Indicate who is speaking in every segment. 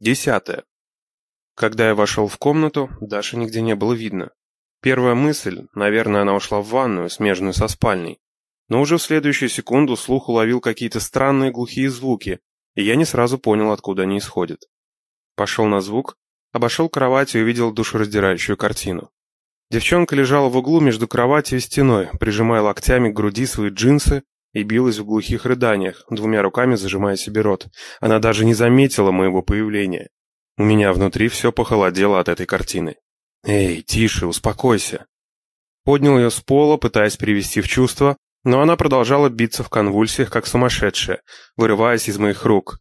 Speaker 1: Десятое. Когда я вошел в комнату, Даши нигде не было видно. Первая мысль, наверное, она ушла в ванную, смежную со спальней. Но уже в следующую секунду слух уловил какие-то странные глухие звуки, и я не сразу понял, откуда они исходят. Пошел на звук, обошел кровать и увидел душераздирающую картину. Девчонка лежала в углу между кроватью и стеной, прижимая локтями к груди свои джинсы и билась в глухих рыданиях, двумя руками зажимая себе рот. Она даже не заметила моего появления. У меня внутри все похолодело от этой картины. «Эй, тише, успокойся!» Поднял ее с пола, пытаясь привести в чувство, но она продолжала биться в конвульсиях, как сумасшедшая, вырываясь из моих рук.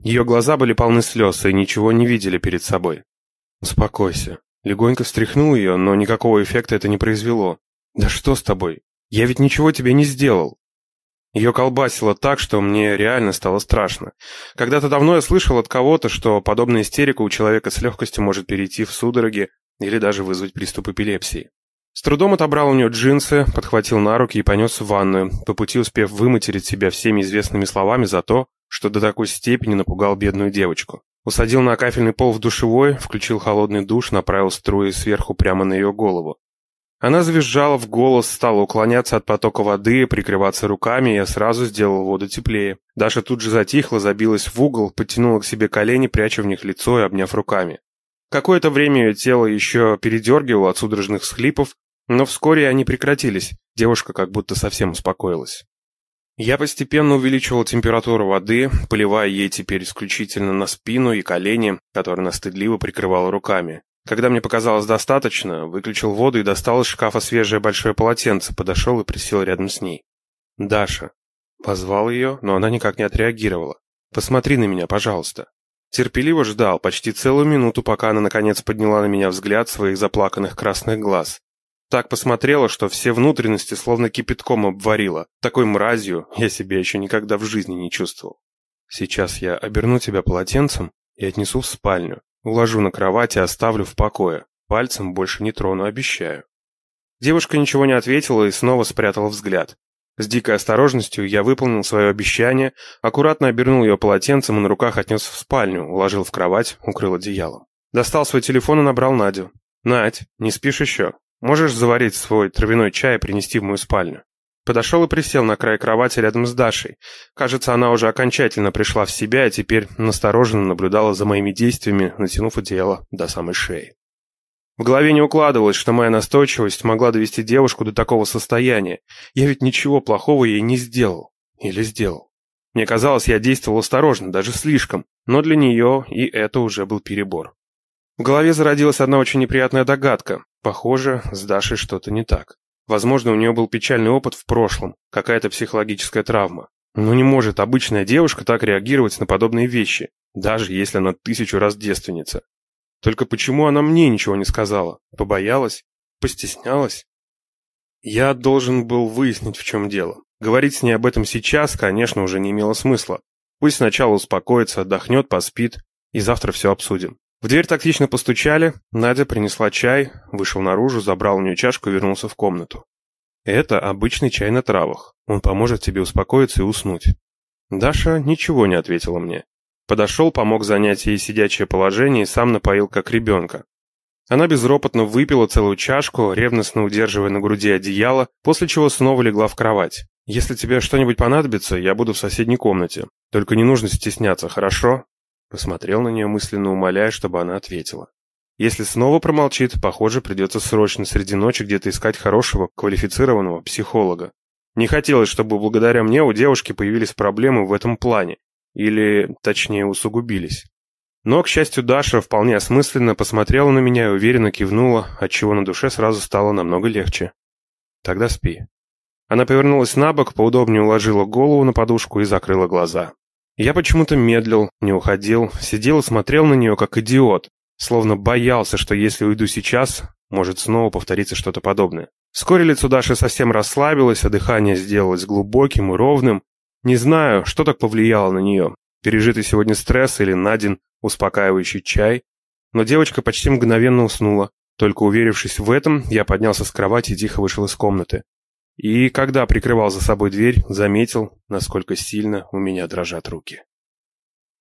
Speaker 1: Ее глаза были полны слез и ничего не видели перед собой. «Успокойся». Легонько встряхнул ее, но никакого эффекта это не произвело. «Да что с тобой? Я ведь ничего тебе не сделал». Ее колбасило так, что мне реально стало страшно. Когда-то давно я слышал от кого-то, что подобная истерика у человека с легкостью может перейти в судороги или даже вызвать приступ эпилепсии. С трудом отобрал у нее джинсы, подхватил на руки и понес в ванную, по пути успев выматерить себя всеми известными словами за то, что до такой степени напугал бедную девочку. Усадил на кафельный пол в душевой, включил холодный душ, направил струи сверху прямо на ее голову. Она завизжала в голос, стала уклоняться от потока воды, прикрываться руками, и я сразу сделал воду теплее. Даша тут же затихла, забилась в угол, подтянула к себе колени, пряча в них лицо и обняв руками. Какое-то время ее тело еще передергивало от судорожных всхлипов, но вскоре они прекратились, девушка как будто совсем успокоилась. Я постепенно увеличивал температуру воды, поливая ей теперь исключительно на спину и колени, которые она стыдливо прикрывала руками. Когда мне показалось достаточно, выключил воду и достал из шкафа свежее большое полотенце, подошел и присел рядом с ней. «Даша». Позвал ее, но она никак не отреагировала. «Посмотри на меня, пожалуйста». Терпеливо ждал почти целую минуту, пока она наконец подняла на меня взгляд своих заплаканных красных глаз. Так посмотрела, что все внутренности словно кипятком обварила. Такой мразью я себя еще никогда в жизни не чувствовал. Сейчас я оберну тебя полотенцем и отнесу в спальню. Уложу на кровать и оставлю в покое. Пальцем больше не трону, обещаю. Девушка ничего не ответила и снова спрятала взгляд. С дикой осторожностью я выполнил свое обещание, аккуратно обернул ее полотенцем и на руках отнес в спальню, уложил в кровать, укрыл одеялом. Достал свой телефон и набрал Надю. «Надь, не спишь еще?» Можешь заварить свой травяной чай и принести в мою спальню?» Подошел и присел на край кровати рядом с Дашей. Кажется, она уже окончательно пришла в себя и теперь настороженно наблюдала за моими действиями, натянув одеяло до самой шеи. В голове не укладывалось, что моя настойчивость могла довести девушку до такого состояния. Я ведь ничего плохого ей не сделал. Или сделал. Мне казалось, я действовал осторожно, даже слишком, но для нее и это уже был перебор. В голове зародилась одна очень неприятная догадка. Похоже, с Дашей что-то не так. Возможно, у нее был печальный опыт в прошлом, какая-то психологическая травма. Но не может обычная девушка так реагировать на подобные вещи, даже если она тысячу раз девственница. Только почему она мне ничего не сказала? Побоялась? Постеснялась? Я должен был выяснить, в чем дело. Говорить с ней об этом сейчас, конечно, уже не имело смысла. Пусть сначала успокоится, отдохнет, поспит, и завтра все обсудим. В дверь тактично постучали, Надя принесла чай, вышел наружу, забрал у нее чашку и вернулся в комнату. «Это обычный чай на травах. Он поможет тебе успокоиться и уснуть». Даша ничего не ответила мне. Подошел, помог занять ей сидячее положение и сам напоил как ребенка. Она безропотно выпила целую чашку, ревностно удерживая на груди одеяло, после чего снова легла в кровать. «Если тебе что-нибудь понадобится, я буду в соседней комнате. Только не нужно стесняться, хорошо?» Посмотрел на нее мысленно, умоляя, чтобы она ответила. Если снова промолчит, похоже, придется срочно среди ночи где-то искать хорошего, квалифицированного психолога. Не хотелось, чтобы благодаря мне у девушки появились проблемы в этом плане. Или, точнее, усугубились. Но, к счастью, Даша вполне осмысленно посмотрела на меня и уверенно кивнула, отчего на душе сразу стало намного легче. «Тогда спи». Она повернулась на бок, поудобнее уложила голову на подушку и закрыла глаза. Я почему-то медлил, не уходил, сидел и смотрел на нее как идиот, словно боялся, что если уйду сейчас, может снова повториться что-то подобное. Вскоре лицо Даши совсем расслабилось, а дыхание сделалось глубоким и ровным. Не знаю, что так повлияло на нее, пережитый сегодня стресс или Надин успокаивающий чай, но девочка почти мгновенно уснула. Только уверившись в этом, я поднялся с кровати и тихо вышел из комнаты. И когда прикрывал за собой дверь, заметил, насколько сильно у меня дрожат руки.